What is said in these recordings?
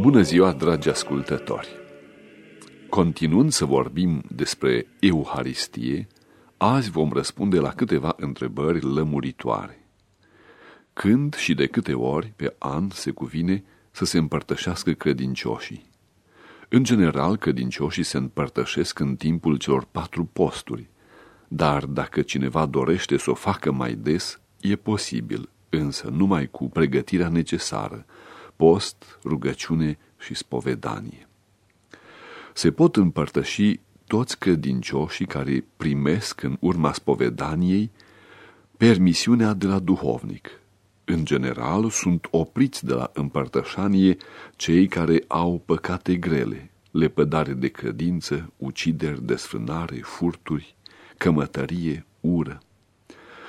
Bună ziua, dragi ascultători! Continuând să vorbim despre Euharistie, azi vom răspunde la câteva întrebări lămuritoare. Când și de câte ori pe an se cuvine să se împărtășească credincioșii? În general, credincioșii se împărtășesc în timpul celor patru posturi, dar dacă cineva dorește să o facă mai des, e posibil, însă numai cu pregătirea necesară, post, rugăciune și spovedanie. Se pot împărtăși toți credincioșii care primesc în urma spovedaniei permisiunea de la duhovnic. În general, sunt opriți de la împărtășanie cei care au păcate grele, lepădare de credință, ucideri, desfrânare, furturi, cămătărie, ură.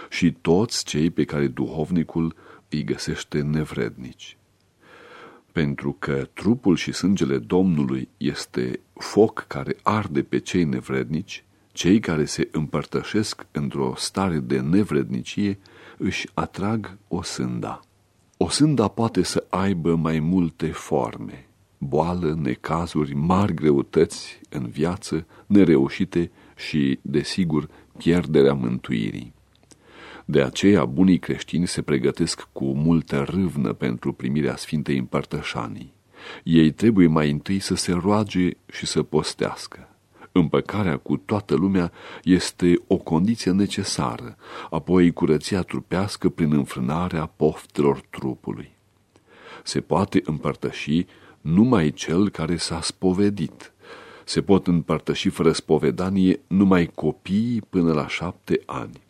Și toți cei pe care duhovnicul îi găsește nevrednici pentru că trupul și sângele Domnului este foc care arde pe cei nevrednici, cei care se împărtășesc într-o stare de nevrednicie își atrag o sânda. O sânda poate să aibă mai multe forme, boală, necazuri, mari greutăți în viață, nereușite și, desigur, pierderea mântuirii. De aceea, bunii creștini se pregătesc cu multă râvnă pentru primirea Sfintei Împărtășanii. Ei trebuie mai întâi să se roage și să postească. Împăcarea cu toată lumea este o condiție necesară, apoi curăția trupească prin înfrânarea poftelor trupului. Se poate împărtăși numai cel care s-a spovedit. Se pot împărtăși fără spovedanie numai copiii până la șapte ani.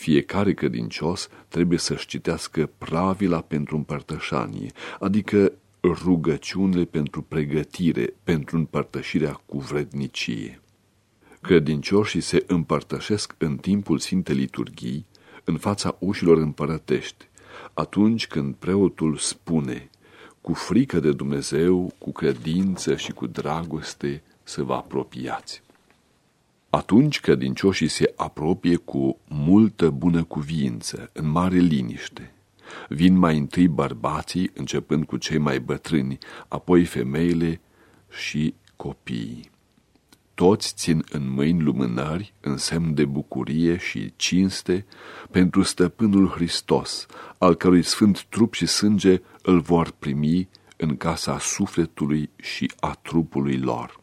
Fiecare credincios trebuie să-și citească pravila pentru împărtășanie, adică rugăciunile pentru pregătire, pentru împărtășirea cu vrednicie. Credincioșii se împărtășesc în timpul Sfintei Liturghii, în fața ușilor împărătești, atunci când preotul spune, cu frică de Dumnezeu, cu credință și cu dragoste să vă apropiați. Atunci credincioșii se apropie cu multă bună cuviință, în mare liniște. Vin mai întâi bărbații, începând cu cei mai bătrâni, apoi femeile și copiii. Toți țin în mâini lumânări, în semn de bucurie și cinste, pentru stăpânul Hristos, al cărui sfânt trup și sânge îl vor primi în casa sufletului și a trupului lor.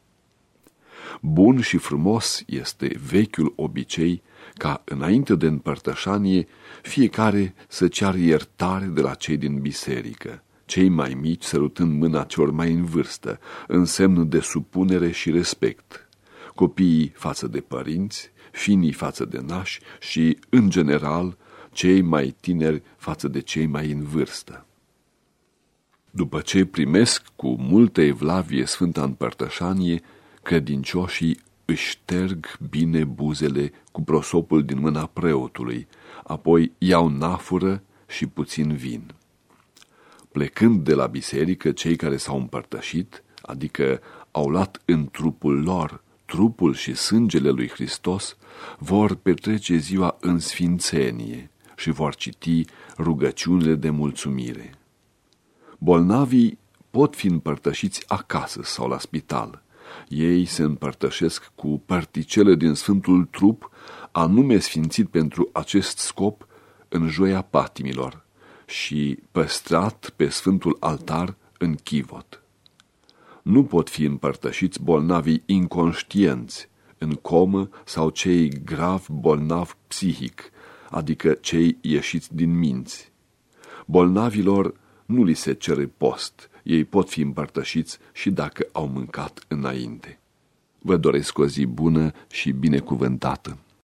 Bun și frumos este vechiul obicei ca, înainte de împărtășanie, fiecare să ceară iertare de la cei din biserică, cei mai mici sărutând mâna celor mai în vârstă, în semn de supunere și respect, copiii față de părinți, finii față de nași și, în general, cei mai tineri față de cei mai în vârstă. După ce primesc cu multă evlavie Sfânta Împărtășanie, credincioșii își șterg bine buzele cu prosopul din mâna preotului, apoi iau nafură și puțin vin. Plecând de la biserică, cei care s-au împărtășit, adică au luat în trupul lor trupul și sângele lui Hristos, vor petrece ziua în sfințenie și vor citi rugăciunile de mulțumire. Bolnavii pot fi împărtășiți acasă sau la spital – ei se împărtășesc cu particele din Sfântul Trup, anume sfințit pentru acest scop în joia patimilor și păstrat pe Sfântul Altar în chivot. Nu pot fi împărtășiți bolnavii inconștienți, în comă sau cei grav bolnavi psihic, adică cei ieșiți din minți. Bolnavilor nu li se cere post, ei pot fi împărtășiți și dacă au mâncat înainte. Vă doresc o zi bună și binecuvântată!